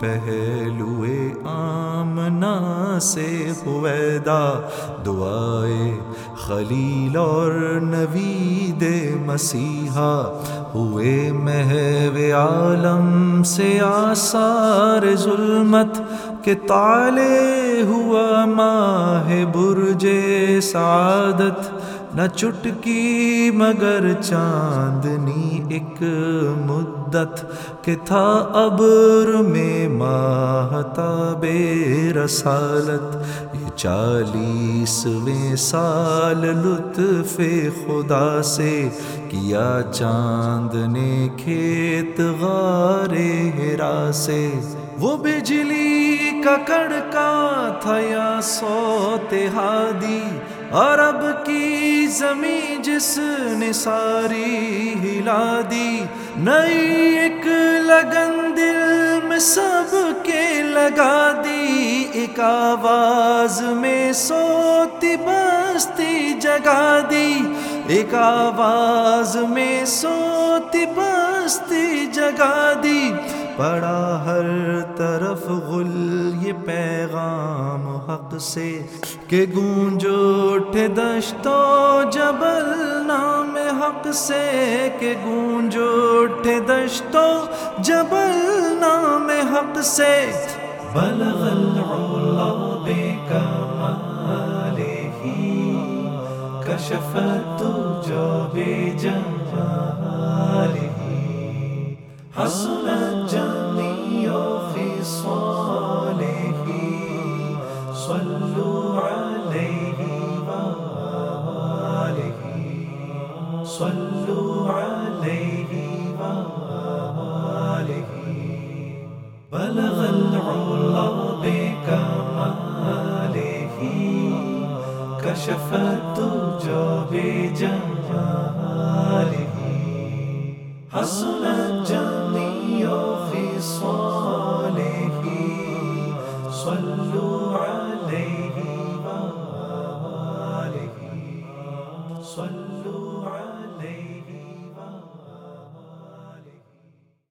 پہلو آمنا سے ہویدا دعائے خلیل اور نوید مسیحا۔ ہوئے محو عالم سے آثار ظلمت کہ تالے ہوا ماہ برج سعادت۔ نہ چٹکی مگر چاندنی ایک مدت کہ تھا ابر میں ماہتا بے رسالت یہ چالیسویں سال لطف خدا سے کیا چاند نے کھیت غارے ہرا سے وہ بجلی کا کڑکا تھا یا سوتے ہادی عرب کی زمین جس نے ساری ہلا دی۔ نئی ایک لگن دل میں سب کے لگا دی۔ ایک آواز میں سوتی بستی جگا دی۔ ایک آواز میں سوتی بستی جگا دی۔ پڑا ہر طرف غل یہ پیغام۔ حق سے کہ گونجو اٹھے دشتو جبل نام حق سے کہ گونجو اٹھے دشتو جبل نام حق سے بلغ العلا بے کمالہ کشفت جو بے جمالہ صلوا عليه وآله بلغ العلا بكماله كشف الدجى بجماله جميع خصاله صلوا عليه وآله صلوا